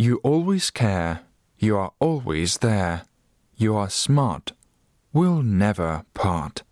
You always care. You are always there. You are smart. We'll never part.